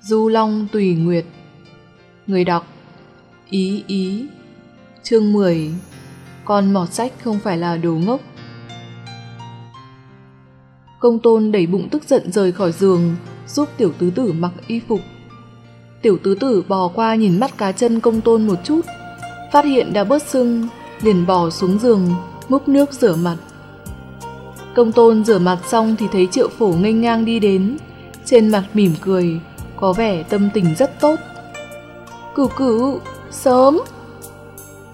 Du Long Tùy Nguyệt. Người đọc, Ý Ý, Chương 10 Con mọt sách không phải là đồ ngốc. Công tôn đẩy bụng tức giận rời khỏi giường, Giúp tiểu tứ tử mặc y phục. Tiểu tứ tử bò qua nhìn mắt cá chân công tôn một chút, Phát hiện đã bớt sưng, Liền bò xuống giường, Múc nước rửa mặt. Công tôn rửa mặt xong thì thấy triệu phổ nghênh ngang đi đến, Trên mặt mỉm cười có vẻ tâm tình rất tốt. Cửu cửu, sớm.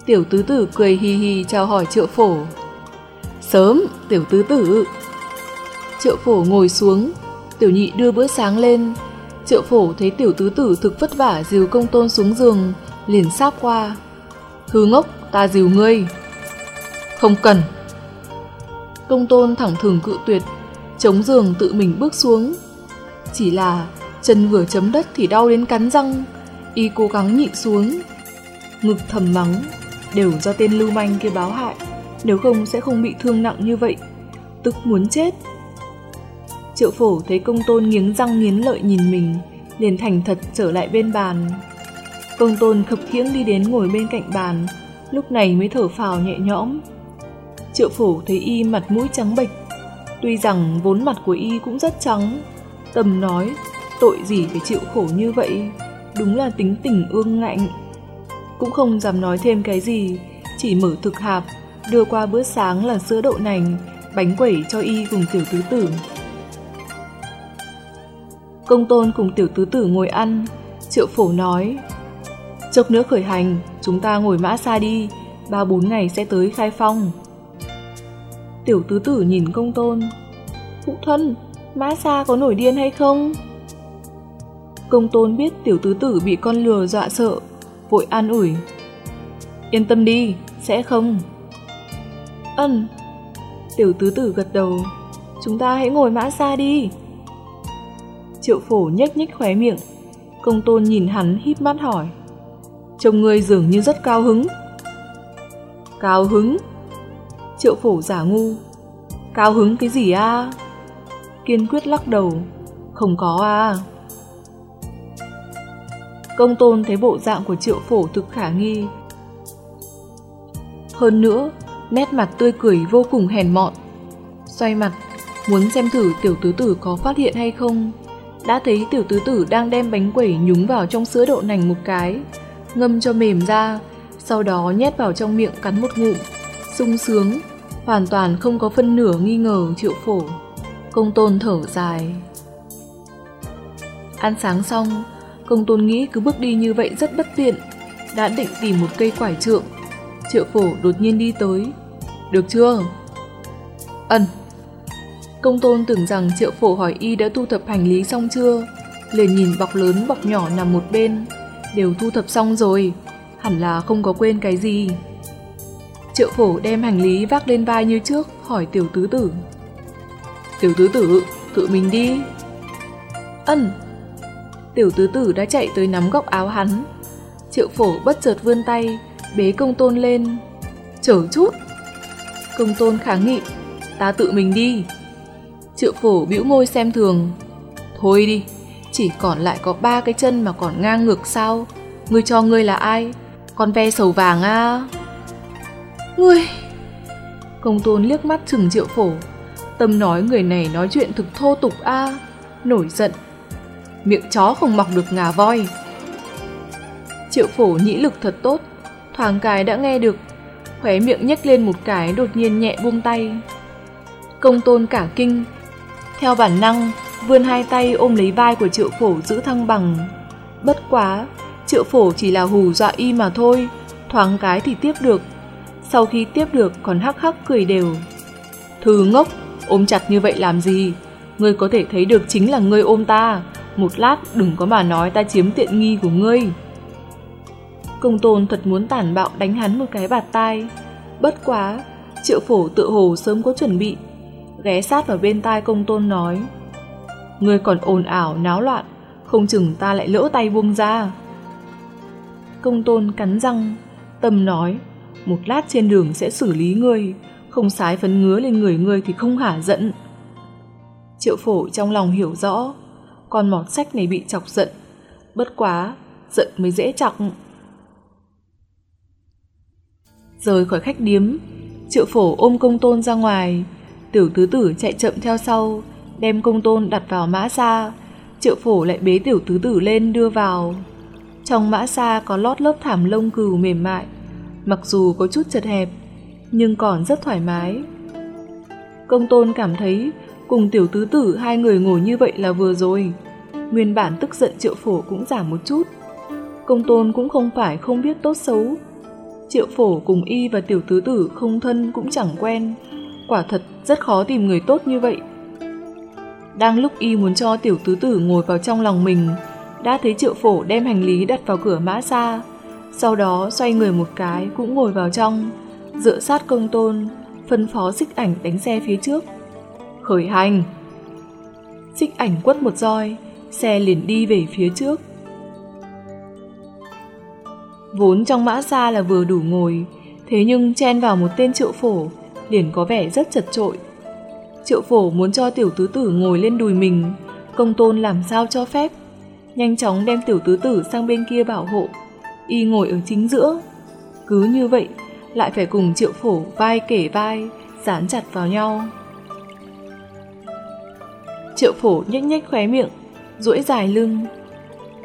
Tiểu tứ tử cười hì hì chào hỏi triệu phổ. Sớm, tiểu tứ tử. Triệu phổ ngồi xuống, tiểu nhị đưa bữa sáng lên. Triệu phổ thấy tiểu tứ tử thực vất vả dìu công tôn xuống giường, liền sáp qua. Hư ngốc, ta dìu ngươi. Không cần. Công tôn thẳng thừng cự tuyệt, chống giường tự mình bước xuống. Chỉ là Chân vừa chấm đất thì đau đến cắn răng, y cố gắng nhịn xuống. Ngực thầm mắng, đều do tên lưu manh kia báo hại, nếu không sẽ không bị thương nặng như vậy. Tức muốn chết. Triệu phổ thấy công tôn nghiến răng nghiến lợi nhìn mình, liền thành thật trở lại bên bàn. Công tôn khập khiễng đi đến ngồi bên cạnh bàn, lúc này mới thở phào nhẹ nhõm. Triệu phổ thấy y mặt mũi trắng bệch, tuy rằng vốn mặt của y cũng rất trắng. Tầm nói, tội gì phải chịu khổ như vậy, đúng là tính tình ương ngạnh. Cũng không dám nói thêm cái gì, chỉ mở thực hạp, đưa qua bữa sáng là sữa đậu nành, bánh quẩy cho y cùng tiểu tứ tử. Công tôn cùng tiểu tứ tử ngồi ăn, triệu phổ nói, chốc nữa khởi hành, chúng ta ngồi mã xa đi, ba bốn ngày sẽ tới khai phong. Tiểu tứ tử nhìn công tôn, phụ thân, mã xa có nổi điên hay không? Công tôn biết tiểu tứ tử bị con lừa dọa sợ, vội an ủi. Yên tâm đi, sẽ không. Ân. Tiểu tứ tử gật đầu. Chúng ta hãy ngồi mã xa đi. Triệu phổ nhếch nhếch khóe miệng. Công tôn nhìn hắn híp mắt hỏi. Trông người dường như rất cao hứng. Cao hứng? Triệu phổ giả ngu. Cao hứng cái gì a? Kiên quyết lắc đầu. Không có à. Công tôn thấy bộ dạng của triệu phổ thực khả nghi. Hơn nữa, nét mặt tươi cười vô cùng hèn mọn. Xoay mặt, muốn xem thử tiểu tứ tử có phát hiện hay không. Đã thấy tiểu tứ tử đang đem bánh quẩy nhúng vào trong sữa đậu nành một cái, ngâm cho mềm ra, sau đó nhét vào trong miệng cắn một ngụm, sung sướng, hoàn toàn không có phân nửa nghi ngờ triệu phổ. Công tôn thở dài. Ăn sáng xong, Công tôn nghĩ cứ bước đi như vậy rất bất tiện, đã định tìm một cây quải trượng. Triệu phổ đột nhiên đi tới. Được chưa? Ân. Công tôn tưởng rằng triệu phổ hỏi y đã thu thập hành lý xong chưa, liền nhìn bọc lớn bọc nhỏ nằm một bên. Đều thu thập xong rồi, hẳn là không có quên cái gì. Triệu phổ đem hành lý vác lên vai như trước, hỏi tiểu tứ tử. Tiểu tứ tử, tự mình đi. Ân, Tiểu tứ tử đã chạy tới nắm góc áo hắn. Triệu phổ bất chợt vươn tay, bế công tôn lên. Chở chút. Công tôn kháng nghị, ta tự mình đi. Triệu phổ bĩu môi xem thường. Thôi đi, chỉ còn lại có ba cái chân mà còn ngang ngược sao? Ngươi cho ngươi là ai? Con ve sầu vàng à? Ngươi! Công tôn liếc mắt chừng triệu phổ. Tâm nói người này nói chuyện thực thô tục a Nổi giận, miệng chó không mọc được ngà voi. Triệu phổ nhĩ lực thật tốt, thoáng cái đã nghe được, khóe miệng nhếch lên một cái đột nhiên nhẹ buông tay. Công tôn cả kinh, theo bản năng, vươn hai tay ôm lấy vai của triệu phổ giữ thăng bằng. Bất quá, triệu phổ chỉ là hù dọa y mà thôi, thoáng cái thì tiếp được. Sau khi tiếp được còn hắc hắc cười đều. Thư ngốc, ôm chặt như vậy làm gì? Ngươi có thể thấy được chính là ngươi ôm ta, một lát đừng có mà nói ta chiếm tiện nghi của ngươi. Công tôn thật muốn tàn bạo đánh hắn một cái bạt tai. Bất quá, triệu phổ tự hồ sớm có chuẩn bị. Ghé sát vào bên tai công tôn nói. Ngươi còn ồn ảo, náo loạn, không chừng ta lại lỡ tay buông ra. Công tôn cắn răng, tâm nói, một lát trên đường sẽ xử lý ngươi, không sái phấn ngứa lên người ngươi thì không hả giận. Triệu phổ trong lòng hiểu rõ, con mọt sách này bị chọc giận, Bất quá, giận mới dễ chọc. Rời khỏi khách điếm, triệu phổ ôm công tôn ra ngoài, tiểu tứ tử chạy chậm theo sau, đem công tôn đặt vào mã xa, triệu phổ lại bế tiểu tứ tử lên đưa vào. Trong mã xa có lót lớp thảm lông cừu mềm mại, mặc dù có chút chật hẹp, nhưng còn rất thoải mái. Công tôn cảm thấy cùng tiểu tứ tử hai người ngồi như vậy là vừa rồi. Nguyên bản tức giận triệu phổ cũng giảm một chút. Công tôn cũng không phải không biết tốt xấu. Triệu phổ cùng y và tiểu tứ tử không thân cũng chẳng quen. Quả thật rất khó tìm người tốt như vậy. Đang lúc y muốn cho tiểu tứ tử ngồi vào trong lòng mình, đã thấy triệu phổ đem hành lý đặt vào cửa mã xa. Sau đó xoay người một cái cũng ngồi vào trong, dựa sát công tôn, phân phó xích ảnh đánh xe phía trước. Khởi hành! Xích ảnh quất một roi, xe liền đi về phía trước. Vốn trong mã xa là vừa đủ ngồi, thế nhưng chen vào một tên triệu phổ, liền có vẻ rất chật trội. Triệu phổ muốn cho tiểu tứ tử ngồi lên đùi mình, công tôn làm sao cho phép. Nhanh chóng đem tiểu tứ tử sang bên kia bảo hộ, y ngồi ở chính giữa. Cứ như vậy, lại phải cùng triệu phổ vai kể vai, dán chặt vào nhau. Triệu phổ nhếch nhếch khóe miệng, duỗi dài lưng.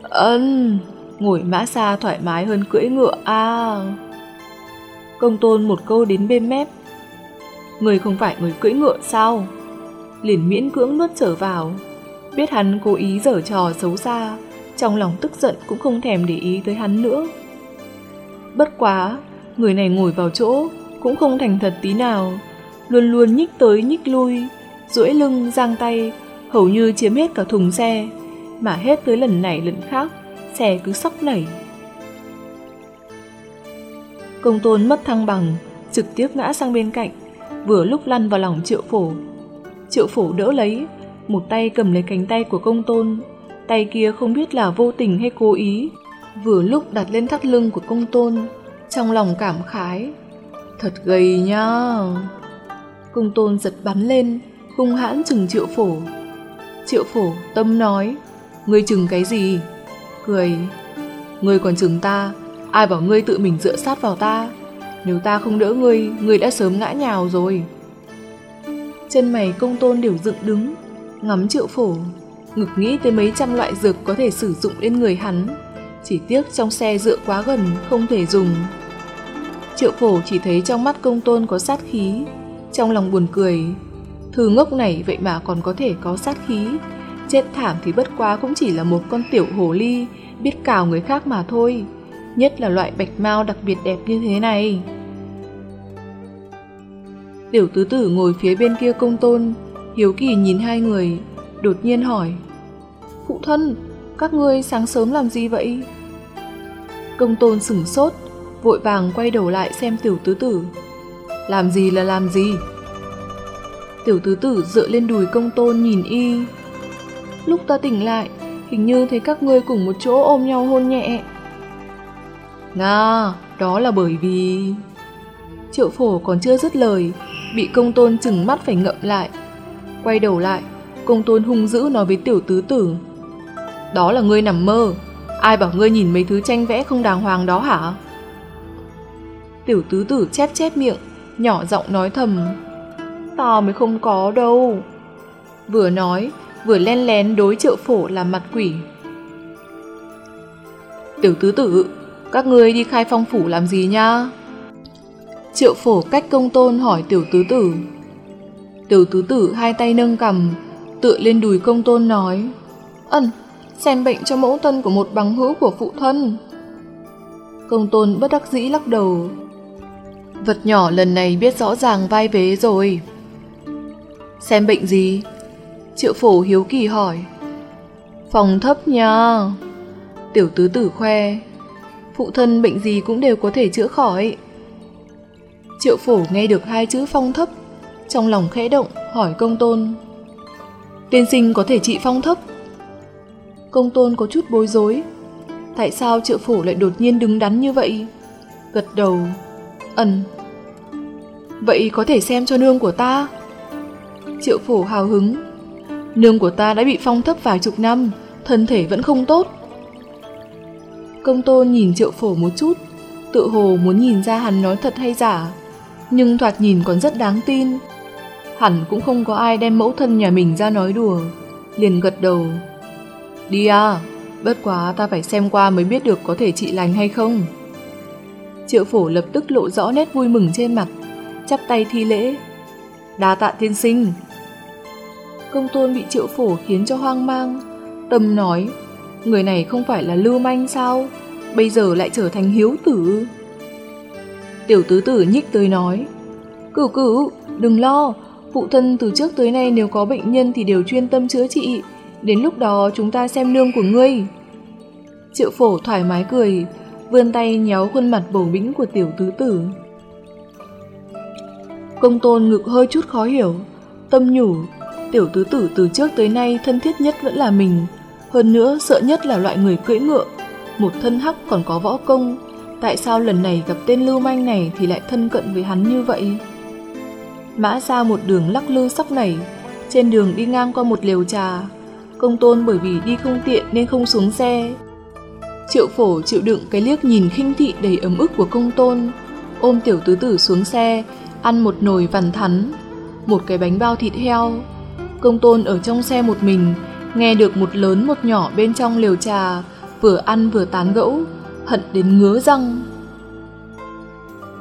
Ân, ngồi mã xa thoải mái hơn cưỡi ngựa à. Công tôn một câu đến bên mép. Người không phải người cưỡi ngựa sao? Liền miễn cưỡng nuốt trở vào. Biết hắn cố ý dở trò xấu xa, trong lòng tức giận cũng không thèm để ý tới hắn nữa. Bất quá, người này ngồi vào chỗ cũng không thành thật tí nào, luôn luôn nhích tới nhích lui, duỗi lưng giang tay, hầu như chiếm hết cả thùng xe, mà hết tới lần này lần khác, xe cứ sóc nảy. Công tôn mất thăng bằng, trực tiếp ngã sang bên cạnh, vừa lúc lăn vào lòng triệu phổ. Triệu phổ đỡ lấy, một tay cầm lấy cánh tay của công tôn, tay kia không biết là vô tình hay cố ý, vừa lúc đặt lên thắt lưng của công tôn, trong lòng cảm khái. Thật gầy nha. Công tôn giật bắn lên, hung hãn chừng triệu phổ. Triệu phổ tâm nói, ngươi chừng cái gì? Cười, ngươi còn chừng ta, ai bảo ngươi tự mình dựa sát vào ta? Nếu ta không đỡ ngươi, ngươi đã sớm ngã nhào rồi. Chân mày công tôn đều dựng đứng, ngắm triệu phổ, ngực nghĩ tới mấy trăm loại dược có thể sử dụng lên người hắn. Chỉ tiếc trong xe dựa quá gần, không thể dùng. Triệu phổ chỉ thấy trong mắt công tôn có sát khí, trong lòng buồn cười. Thư ngốc này vậy mà còn có thể có sát khí, chết thảm thì bất quá cũng chỉ là một con tiểu hồ ly, biết cào người khác mà thôi. Nhất là loại bạch mau đặc biệt đẹp như thế này. Tiểu tứ tử ngồi phía bên kia công tôn, hiếu kỳ nhìn hai người, đột nhiên hỏi. Phụ thân, các ngươi sáng sớm làm gì vậy? Công tôn sửng sốt, vội vàng quay đầu lại xem tiểu tứ tử. Làm gì là làm gì? Tiểu tứ tử dựa lên đùi công tôn nhìn y. Lúc ta tỉnh lại, hình như thấy các ngươi cùng một chỗ ôm nhau hôn nhẹ. Nga, đó là bởi vì... Triệu phổ còn chưa dứt lời, bị công tôn chừng mắt phải ngậm lại. Quay đầu lại, công tôn hung dữ nói với tiểu tứ tử. Đó là ngươi nằm mơ, ai bảo ngươi nhìn mấy thứ tranh vẽ không đàng hoàng đó hả? Tiểu tứ tử chép chép miệng, nhỏ giọng nói thầm. Ta mới không có đâu. Vừa nói, vừa len lén đối triệu phổ làm mặt quỷ. Tiểu tứ tử, các ngươi đi khai phong phủ làm gì nha? Triệu phổ cách công tôn hỏi tiểu tứ tử. Tiểu tứ tử hai tay nâng cầm, tựa lên đùi công tôn nói. Ân, xem bệnh cho mẫu thân của một bằng hữu của phụ thân. Công tôn bất đắc dĩ lắc đầu. Vật nhỏ lần này biết rõ ràng vai vế rồi. Xem bệnh gì? Triệu phổ hiếu kỳ hỏi. Phòng thấp nha. Tiểu tứ tử khoe. Phụ thân bệnh gì cũng đều có thể chữa khỏi. Triệu phổ nghe được hai chữ phong thấp, trong lòng khẽ động hỏi công tôn. Tiên sinh có thể trị phong thấp. Công tôn có chút bối rối. Tại sao triệu phổ lại đột nhiên đứng đắn như vậy? Gật đầu, ẩn. Vậy có thể xem cho nương của ta? Triệu phổ hào hứng. Nương của ta đã bị phong thấp vài chục năm, thân thể vẫn không tốt. Công tôn nhìn triệu phổ một chút, tự hồ muốn nhìn ra hắn nói thật hay giả, nhưng thoạt nhìn còn rất đáng tin. Hẳn cũng không có ai đem mẫu thân nhà mình ra nói đùa, liền gật đầu. Đi à, bất quá ta phải xem qua mới biết được có thể trị lành hay không. Triệu phổ lập tức lộ rõ nét vui mừng trên mặt, chắp tay thi lễ. Đa tạ tiên sinh. Công tôn bị triệu phổ khiến cho hoang mang. Tâm nói, người này không phải là lưu manh sao? Bây giờ lại trở thành hiếu tử. Tiểu tứ tử nhích tới nói, cửu cửu, đừng lo, phụ thân từ trước tới nay nếu có bệnh nhân thì đều chuyên tâm chữa trị. Đến lúc đó chúng ta xem lương của ngươi. Triệu phổ thoải mái cười, vươn tay nhéo khuôn mặt bầu bĩnh của tiểu tứ tử. Công tôn ngực hơi chút khó hiểu, tâm nhủ, tiểu tứ tử từ trước tới nay thân thiết nhất vẫn là mình, hơn nữa sợ nhất là loại người cưỡi ngựa, một thân hắc còn có võ công, tại sao lần này gặp tên lưu manh này thì lại thân cận với hắn như vậy? Mã ra một đường lắc lư sóc nảy, trên đường đi ngang qua một liều trà, công tôn bởi vì đi không tiện nên không xuống xe. Triệu phổ chịu đựng cái liếc nhìn khinh thị đầy ấm ức của công tôn, ôm tiểu tứ tử xuống xe, ăn một nồi vằn thắn, một cái bánh bao thịt heo. Công tôn ở trong xe một mình, nghe được một lớn một nhỏ bên trong liều trà, vừa ăn vừa tán gẫu, hận đến ngứa răng.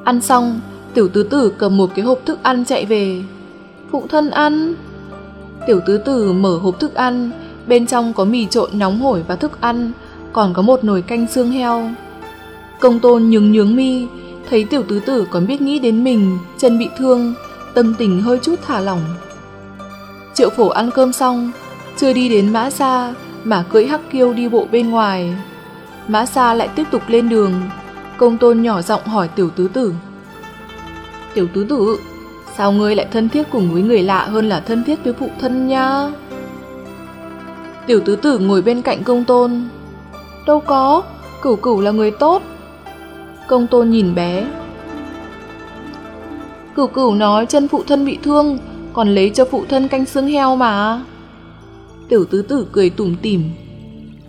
Ăn xong, tiểu tứ tử cầm một cái hộp thức ăn chạy về. Phụ thân ăn. Tiểu tứ tử mở hộp thức ăn, bên trong có mì trộn nóng hổi và thức ăn, còn có một nồi canh xương heo. Công tôn nhướng nhướng mi, thấy tiểu tứ tử còn biết nghĩ đến mình, chân bị thương, tâm tình hơi chút thả lỏng. Triệu phổ ăn cơm xong, chưa đi đến mã xa, mà cưỡi hắc kiêu đi bộ bên ngoài. Mã xa lại tiếp tục lên đường, công tôn nhỏ giọng hỏi tiểu tứ tử. Tiểu tứ tử, sao ngươi lại thân thiết cùng với người lạ hơn là thân thiết với phụ thân nha? Tiểu tứ tử ngồi bên cạnh công tôn. Đâu có, cửu cửu là người tốt. Công tôn nhìn bé. Cửu cửu nói chân phụ thân bị thương, còn lấy cho phụ thân canh xương heo mà. Tiểu tứ tử cười tủm tỉm.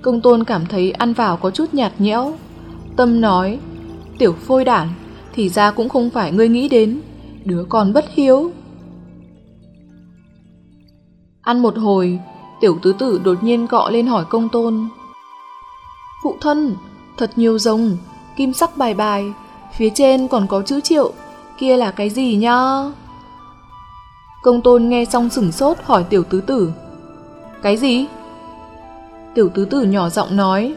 Công tôn cảm thấy ăn vào có chút nhạt nhẽo. Tâm nói, tiểu phôi đản, thì ra cũng không phải ngươi nghĩ đến, đứa con bất hiếu. Ăn một hồi, tiểu tứ tử đột nhiên cọ lên hỏi công tôn. Phụ thân, thật nhiều rồng, kim sắc bài bài, phía trên còn có chữ triệu, kia là cái gì nhá? Công tôn nghe xong sửng sốt hỏi tiểu tứ tử. Cái gì? Tiểu tứ tử nhỏ giọng nói.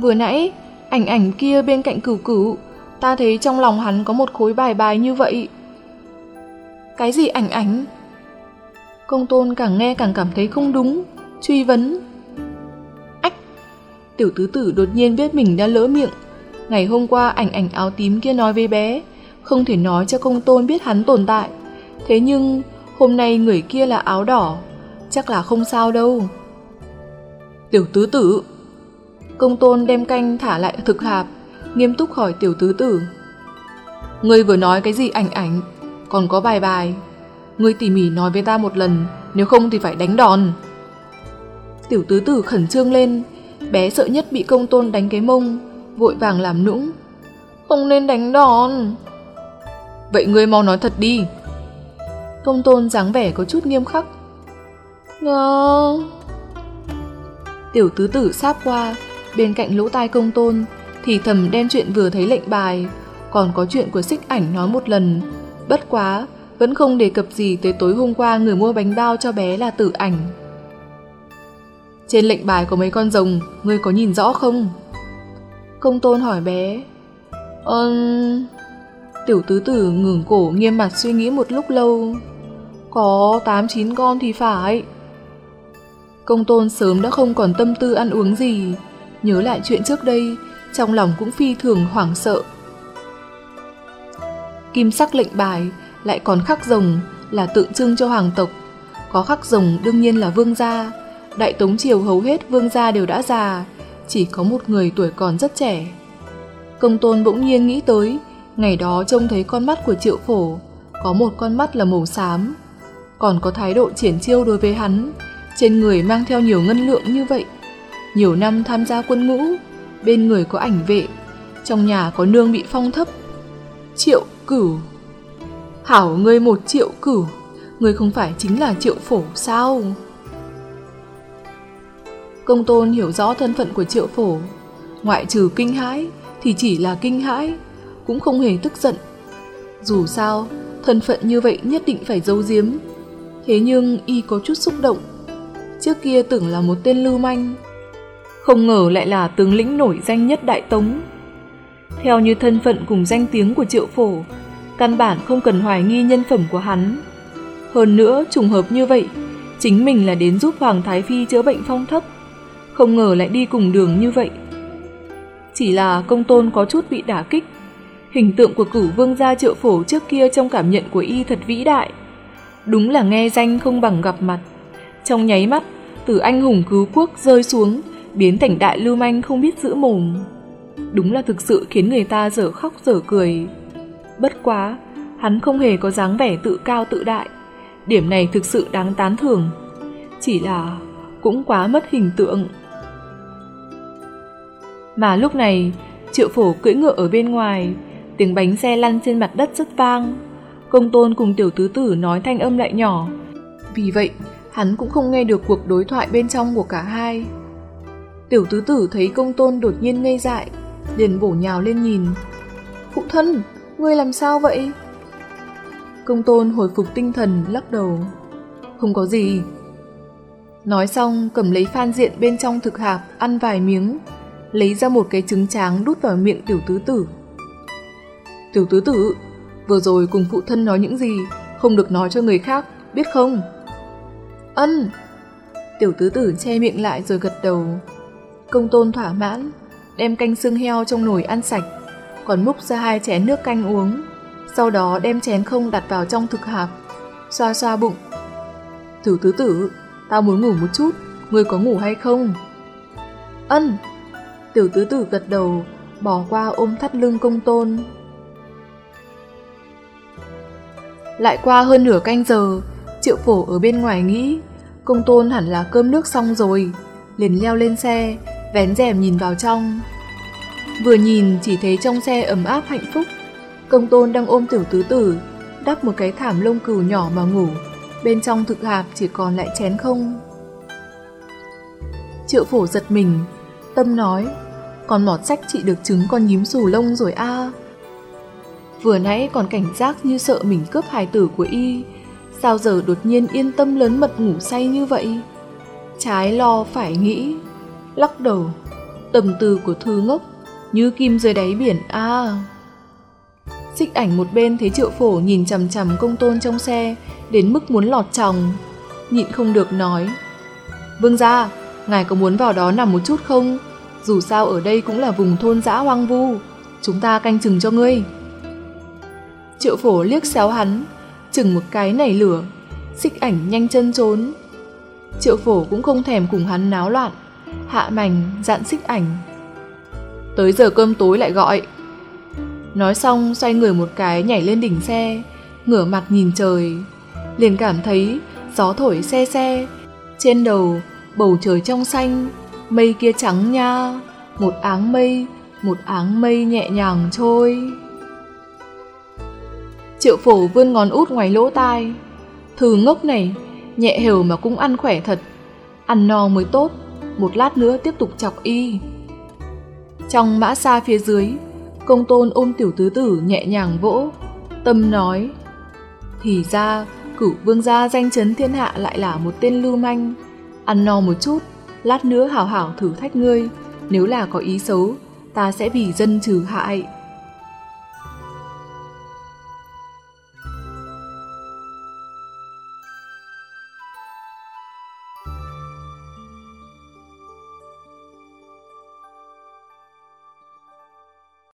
Vừa nãy, ảnh ảnh kia bên cạnh cửu cửu, ta thấy trong lòng hắn có một khối bài bài như vậy. Cái gì ảnh ảnh? Công tôn càng nghe càng cảm thấy không đúng, truy vấn. Ách! Tiểu tứ tử đột nhiên biết mình đã lỡ miệng. Ngày hôm qua ảnh ảnh áo tím kia nói với bé, không thể nói cho công tôn biết hắn tồn tại. Thế nhưng, hôm nay người kia là áo đỏ, chắc là không sao đâu. Tiểu tứ tử Công tôn đem canh thả lại thực hạp, nghiêm túc hỏi tiểu tứ tử. Ngươi vừa nói cái gì ảnh ảnh, còn có bài bài. Ngươi tỉ mỉ nói với ta một lần, nếu không thì phải đánh đòn. Tiểu tứ tử khẩn trương lên, bé sợ nhất bị công tôn đánh cái mông, vội vàng làm nũng. Không nên đánh đòn. Vậy ngươi mau nói thật đi. Công tôn dáng vẻ có chút nghiêm khắc. Ngơ... Tiểu tứ tử sáp qua, bên cạnh lỗ tai công tôn, thì thầm đem chuyện vừa thấy lệnh bài, còn có chuyện của xích ảnh nói một lần. Bất quá, vẫn không đề cập gì tới tối hôm qua người mua bánh bao cho bé là tử ảnh. Trên lệnh bài có mấy con rồng, ngươi có nhìn rõ không? Công tôn hỏi bé. Ừm... Tiểu tứ tử ngừng cổ nghiêm mặt suy nghĩ một lúc lâu. Có 8-9 con thì phải. Công tôn sớm đã không còn tâm tư ăn uống gì, nhớ lại chuyện trước đây, trong lòng cũng phi thường hoảng sợ. Kim sắc lệnh bài lại còn khắc rồng là tượng trưng cho hoàng tộc, có khắc rồng đương nhiên là vương gia, đại tống triều hầu hết vương gia đều đã già, chỉ có một người tuổi còn rất trẻ. Công tôn bỗng nhiên nghĩ tới, ngày đó trông thấy con mắt của triệu phổ, có một con mắt là màu xám, còn có thái độ triển chiêu đối với hắn, trên người mang theo nhiều ngân lượng như vậy. Nhiều năm tham gia quân ngũ, bên người có ảnh vệ, trong nhà có nương bị phong thấp. Triệu cửu. Hảo ngươi một triệu cửu, ngươi không phải chính là triệu phổ sao? Công tôn hiểu rõ thân phận của triệu phổ, ngoại trừ kinh hãi thì chỉ là kinh hãi, cũng không hề tức giận. Dù sao, thân phận như vậy nhất định phải giấu giếm. Thế nhưng y có chút xúc động. Trước kia tưởng là một tên lưu manh, không ngờ lại là tướng lĩnh nổi danh nhất Đại Tống. Theo như thân phận cùng danh tiếng của triệu phổ, căn bản không cần hoài nghi nhân phẩm của hắn. Hơn nữa, trùng hợp như vậy, chính mình là đến giúp Hoàng Thái Phi chữa bệnh phong thấp, không ngờ lại đi cùng đường như vậy. Chỉ là công tôn có chút bị đả kích, hình tượng của cửu vương gia triệu phổ trước kia trong cảm nhận của y thật vĩ đại. Đúng là nghe danh không bằng gặp mặt. Trong nháy mắt, từ anh hùng cứu quốc rơi xuống, biến thành đại lưu manh không biết giữ mồm. Đúng là thực sự khiến người ta dở khóc dở cười. Bất quá, hắn không hề có dáng vẻ tự cao tự đại. Điểm này thực sự đáng tán thưởng. Chỉ là cũng quá mất hình tượng. Mà lúc này, triệu phổ cưỡi ngựa ở bên ngoài, tiếng bánh xe lăn trên mặt đất rất vang. Công tôn cùng tiểu tứ tử nói thanh âm lại nhỏ. Vì vậy, hắn cũng không nghe được cuộc đối thoại bên trong của cả hai. Tiểu tứ tử thấy công tôn đột nhiên ngây dại, liền bổ nhào lên nhìn. Phụ thân, ngươi làm sao vậy? Công tôn hồi phục tinh thần lắc đầu. Không có gì. Nói xong cầm lấy phan diện bên trong thực hạp ăn vài miếng, lấy ra một cái trứng tráng đút vào miệng tiểu tứ tử. Tiểu tứ tử, vừa rồi cùng phụ thân nói những gì, không được nói cho người khác, biết không? Ân! Tiểu tứ tử che miệng lại rồi gật đầu. Công tôn thỏa mãn, đem canh xương heo trong nồi ăn sạch, còn múc ra hai chén nước canh uống, sau đó đem chén không đặt vào trong thực hạp, xoa xoa bụng. Tiểu tứ tử, tao muốn ngủ một chút, người có ngủ hay không? Ân! Tiểu tứ tử gật đầu, bỏ qua ôm thắt lưng công tôn. Lại qua hơn nửa canh giờ, triệu phổ ở bên ngoài nghĩ, công tôn hẳn là cơm nước xong rồi, liền leo lên xe, vén rèm nhìn vào trong. Vừa nhìn chỉ thấy trong xe ấm áp hạnh phúc, công tôn đang ôm tiểu tứ tử, đắp một cái thảm lông cừu nhỏ mà ngủ, bên trong thực hạp chỉ còn lại chén không. Triệu phổ giật mình, tâm nói, còn mọt sách chị được trứng con nhím xù lông rồi a Vừa nãy còn cảnh giác như sợ mình cướp hài tử của y, sao giờ đột nhiên yên tâm lớn mật ngủ say như vậy? Trái lo phải nghĩ, lắc đầu, tầm tư của thư ngốc, như kim dưới đáy biển a Xích ảnh một bên thấy triệu phổ nhìn chằm chằm công tôn trong xe, đến mức muốn lọt chồng, nhịn không được nói. Vương gia, ngài có muốn vào đó nằm một chút không? Dù sao ở đây cũng là vùng thôn dã hoang vu, chúng ta canh chừng cho ngươi. Triệu phổ liếc xéo hắn, chừng một cái nảy lửa, xích ảnh nhanh chân trốn. Triệu phổ cũng không thèm cùng hắn náo loạn, hạ mảnh dặn xích ảnh. Tới giờ cơm tối lại gọi. Nói xong xoay người một cái nhảy lên đỉnh xe, ngửa mặt nhìn trời. Liền cảm thấy gió thổi xe xe, trên đầu bầu trời trong xanh, mây kia trắng nha, một áng mây, một áng mây nhẹ nhàng trôi. Triệu phổ vươn ngón út ngoài lỗ tai. Thư ngốc này, nhẹ hều mà cũng ăn khỏe thật. Ăn no mới tốt, một lát nữa tiếp tục chọc y. Trong mã xa phía dưới, công tôn ôm tiểu tứ tử nhẹ nhàng vỗ. Tâm nói, thì ra cửu vương gia danh chấn thiên hạ lại là một tên lưu manh. Ăn no một chút, lát nữa hảo hảo thử thách ngươi, nếu là có ý xấu, ta sẽ vì dân trừ hại.